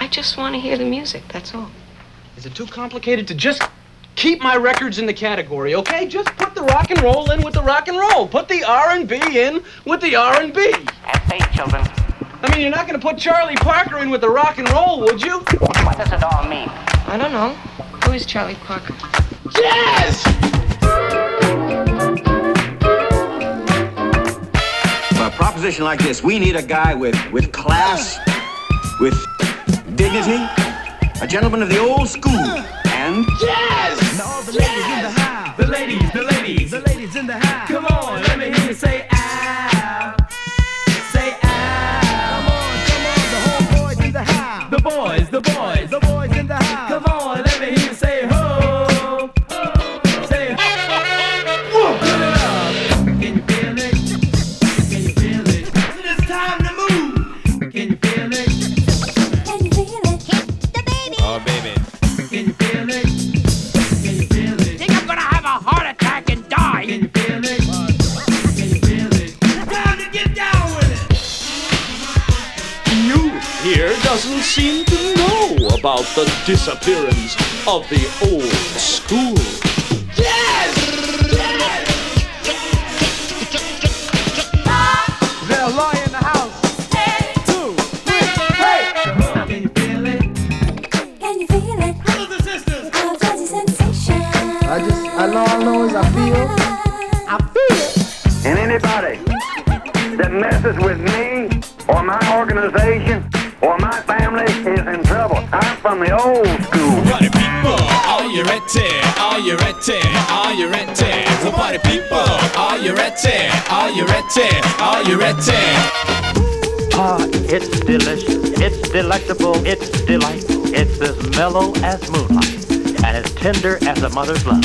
I just want to hear the music, that's all. Is it too complicated to just keep my records in the category, okay? Just put the rock and roll in with the rock and roll. Put the R&B in with the R&B. Have faith, children. I mean, you're not going to put Charlie Parker in with the rock and roll, would you? What does it all mean? I don't know. Who is Charlie Parker? Yes! For a proposition like this, we need a guy with, with class, with dignity, a gentleman of the old school, and Yes! All the ladies in the house. The ladies, the ladies, the ladies in the house. Come on, to know about the disappearance of the old school. There's a lawyer in the house. Two, three, hey! Can you feel it? Can you feel it? Brothers and sisters. Oh, jazzy sensation. I just, I know, I know is I feel, I feel. And anybody that messes with me or my organization or my family is in trouble. I'm from the old school. Party people, are you ready? Are you ready? Are you ready? So party people, are you ready? Are you ready? Are you ready? Ah, it's delicious, it's delectable, it's delightful. It's as mellow as moonlight and as tender as a mother's love.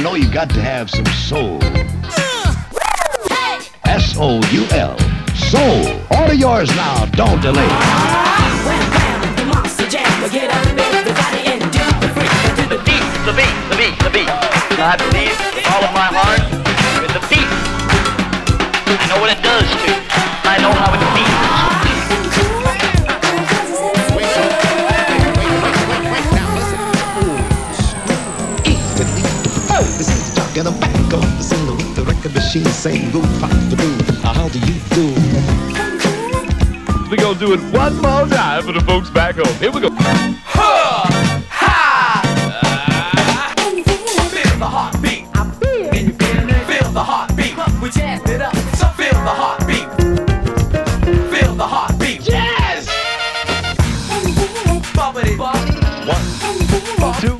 I know you got to have some soul. S O U L. Soul. Order yours now. Don't delay. The beat, the beat, the beat, the beat. I believe with all of my heart with the beat. I know what it does to. I know how it This is the talk in the back of the single with the record machine saying go pop the do. How do you do? We're gonna do it one more time for the folks back home. Here we go. Feel the heartbeat. I feel. Can you feel it? Feel the heartbeat. We jazzed it up. So feel the heartbeat. Feel the heartbeat. Yes! Bumpity bump. Two,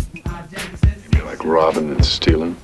Like robbing and stealing.